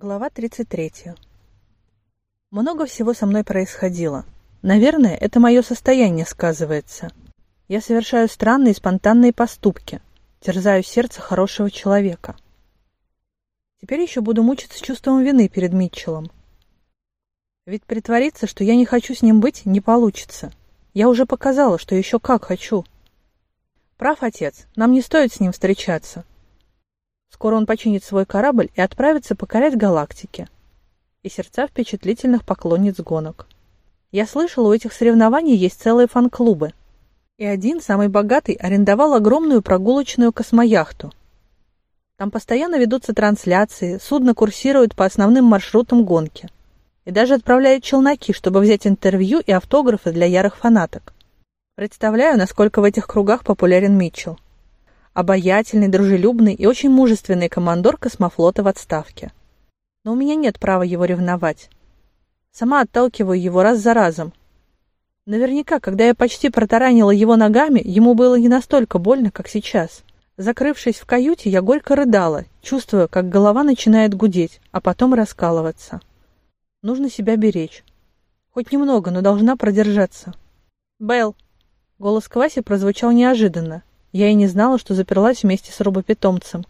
Глава 33. Много всего со мной происходило. Наверное, это мое состояние сказывается. Я совершаю странные спонтанные поступки, терзаю сердце хорошего человека. Теперь еще буду мучиться чувством вины перед Митчеллом. Ведь притвориться, что я не хочу с ним быть, не получится. Я уже показала, что еще как хочу. Прав отец, нам не стоит с ним встречаться. Скоро он починит свой корабль и отправится покорять галактики. И сердца впечатлительных поклонниц гонок. Я слышала, у этих соревнований есть целые фан-клубы. И один, самый богатый, арендовал огромную прогулочную космояхту. Там постоянно ведутся трансляции, судно курсирует по основным маршрутам гонки. И даже отправляют челноки, чтобы взять интервью и автографы для ярых фанаток. Представляю, насколько в этих кругах популярен Митчелл обаятельный, дружелюбный и очень мужественный командор космофлота в отставке. Но у меня нет права его ревновать. Сама отталкиваю его раз за разом. Наверняка, когда я почти протаранила его ногами, ему было не настолько больно, как сейчас. Закрывшись в каюте, я горько рыдала, чувствуя, как голова начинает гудеть, а потом раскалываться. Нужно себя беречь. Хоть немного, но должна продержаться. «Белл!» Голос Кваси прозвучал неожиданно. Я и не знала, что заперлась вместе с робопитомцем.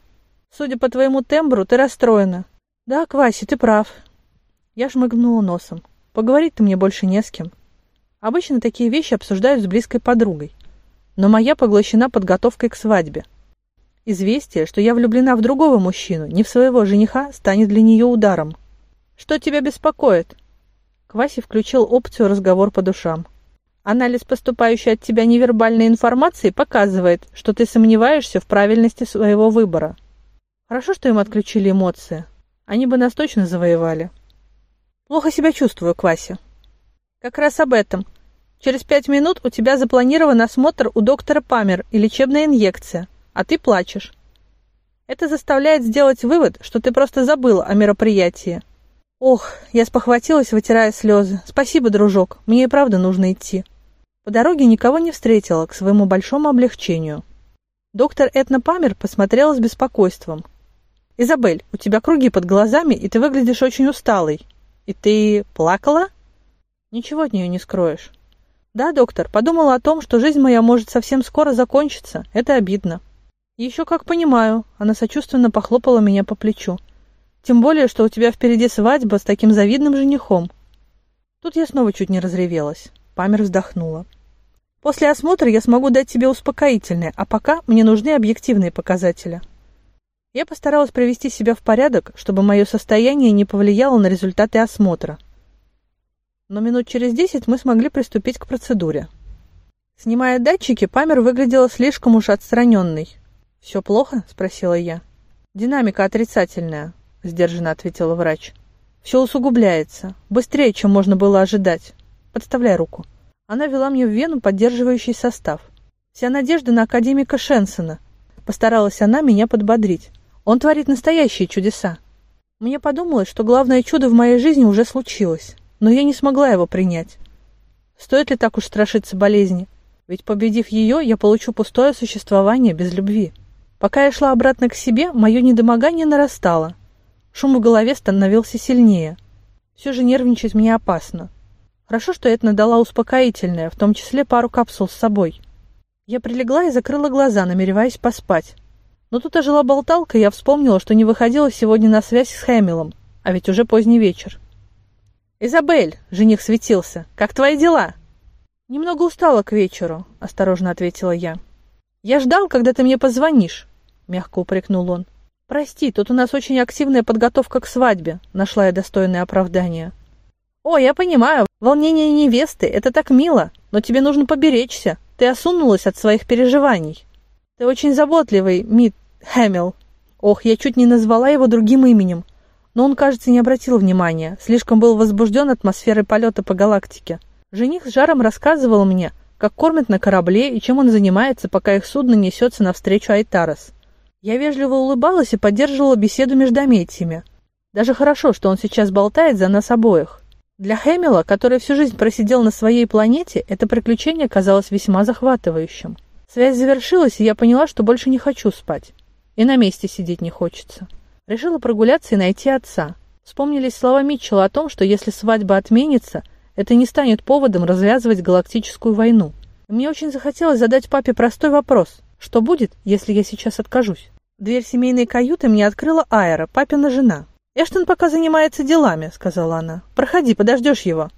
Судя по твоему тембру, ты расстроена. Да, Кваси, ты прав. Я шмыгнула носом. Поговорить-то мне больше не с кем. Обычно такие вещи обсуждают с близкой подругой. Но моя поглощена подготовкой к свадьбе. Известие, что я влюблена в другого мужчину, не в своего жениха, станет для нее ударом. Что тебя беспокоит? Кваси включил опцию «Разговор по душам». Анализ поступающей от тебя невербальной информации показывает, что ты сомневаешься в правильности своего выбора. Хорошо, что им отключили эмоции. Они бы нас точно завоевали. Плохо себя чувствую, Квася. Как раз об этом. Через пять минут у тебя запланирован осмотр у доктора Памер и лечебная инъекция, а ты плачешь. Это заставляет сделать вывод, что ты просто забыла о мероприятии. Ох, я спохватилась, вытирая слезы. Спасибо, дружок, мне и правда нужно идти. По дороге никого не встретила, к своему большому облегчению. Доктор Этна Памер посмотрела с беспокойством. «Изабель, у тебя круги под глазами, и ты выглядишь очень усталой. И ты плакала?» «Ничего от нее не скроешь». «Да, доктор, подумала о том, что жизнь моя может совсем скоро закончиться. Это обидно». «Еще как понимаю», — она сочувственно похлопала меня по плечу. «Тем более, что у тебя впереди свадьба с таким завидным женихом». Тут я снова чуть не разревелась. Памер вздохнула. После осмотра я смогу дать тебе успокоительное, а пока мне нужны объективные показатели. Я постаралась привести себя в порядок, чтобы мое состояние не повлияло на результаты осмотра. Но минут через десять мы смогли приступить к процедуре. Снимая датчики, Памер выглядела слишком уж отстраненной. «Все плохо?» – спросила я. «Динамика отрицательная», – сдержанно ответила врач. «Все усугубляется. Быстрее, чем можно было ожидать. Подставляй руку». Она вела мне в Вену поддерживающий состав. Вся надежда на академика Шенсона. Постаралась она меня подбодрить. Он творит настоящие чудеса. Мне подумалось, что главное чудо в моей жизни уже случилось, но я не смогла его принять. Стоит ли так уж страшиться болезни? Ведь победив ее, я получу пустое существование без любви. Пока я шла обратно к себе, мое недомогание нарастало. Шум в голове становился сильнее. Все же нервничать мне опасно. Хорошо, что Этна дала успокоительное, в том числе пару капсул с собой. Я прилегла и закрыла глаза, намереваясь поспать. Но тут ожила болталка, и я вспомнила, что не выходила сегодня на связь с Хэмилом, а ведь уже поздний вечер. «Изабель!» — жених светился. «Как твои дела?» «Немного устала к вечеру», — осторожно ответила я. «Я ждал, когда ты мне позвонишь», — мягко упрекнул он. «Прости, тут у нас очень активная подготовка к свадьбе», — нашла я достойное оправдание. «О, я понимаю, волнение невесты, это так мило, но тебе нужно поберечься. Ты осунулась от своих переживаний. Ты очень заботливый, Мит Хэмилл. Ох, я чуть не назвала его другим именем. Но он, кажется, не обратил внимания, слишком был возбужден атмосферой полета по галактике. Жених с жаром рассказывал мне, как кормят на корабле и чем он занимается, пока их судно несется навстречу Айтарос. Я вежливо улыбалась и поддерживала беседу между метиями. Даже хорошо, что он сейчас болтает за нас обоих. Для Хэмилла, который всю жизнь просидел на своей планете, это приключение казалось весьма захватывающим. Связь завершилась, и я поняла, что больше не хочу спать. И на месте сидеть не хочется. Решила прогуляться и найти отца. Вспомнились слова Митчелла о том, что если свадьба отменится, это не станет поводом развязывать галактическую войну. Мне очень захотелось задать папе простой вопрос. Что будет, если я сейчас откажусь? Дверь семейной каюты мне открыла Айра, папина жена. «Эштон пока занимается делами», — сказала она. «Проходи, подождешь его.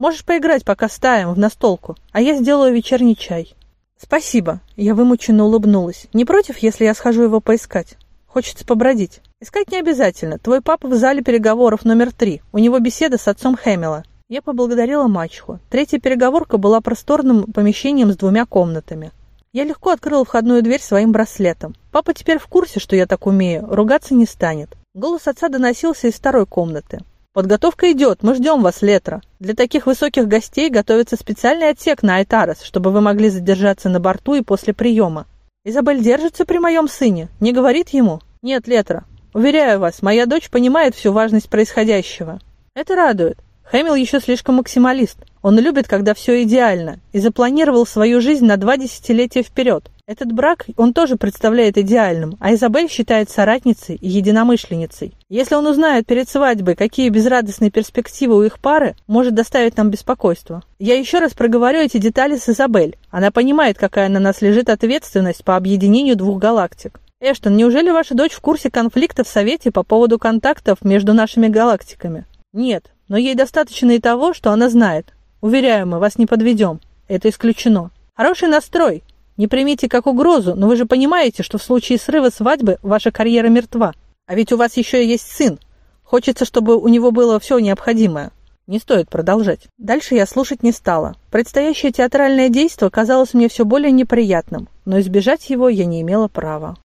Можешь поиграть пока стаем в настолку, а я сделаю вечерний чай». «Спасибо», — я вымученно улыбнулась. «Не против, если я схожу его поискать? Хочется побродить». «Искать не обязательно. Твой папа в зале переговоров номер три. У него беседа с отцом Хэмилла». Я поблагодарила мачеху. Третья переговорка была просторным помещением с двумя комнатами. Я легко открыла входную дверь своим браслетом. Папа теперь в курсе, что я так умею, ругаться не станет. Голос отца доносился из второй комнаты. «Подготовка идет, мы ждем вас, Летра. Для таких высоких гостей готовится специальный отсек на Айтарес, чтобы вы могли задержаться на борту и после приема. Изабель держится при моем сыне, не говорит ему? Нет, Летра. Уверяю вас, моя дочь понимает всю важность происходящего. Это радует. Хэмилл еще слишком максималист. Он любит, когда все идеально, и запланировал свою жизнь на два десятилетия вперед. Этот брак он тоже представляет идеальным, а Изабель считает соратницей и единомышленницей. Если он узнает перед свадьбой, какие безрадостные перспективы у их пары, может доставить нам беспокойство. Я еще раз проговорю эти детали с Изабель. Она понимает, какая на нас лежит ответственность по объединению двух галактик. Эштон, неужели ваша дочь в курсе конфликта в Совете по поводу контактов между нашими галактиками? Нет, но ей достаточно и того, что она знает. Уверяю, мы вас не подведем. Это исключено. Хороший настрой. Не примите как угрозу, но вы же понимаете, что в случае срыва свадьбы ваша карьера мертва. А ведь у вас еще есть сын. Хочется, чтобы у него было все необходимое. Не стоит продолжать. Дальше я слушать не стала. Предстоящее театральное действие казалось мне все более неприятным, но избежать его я не имела права.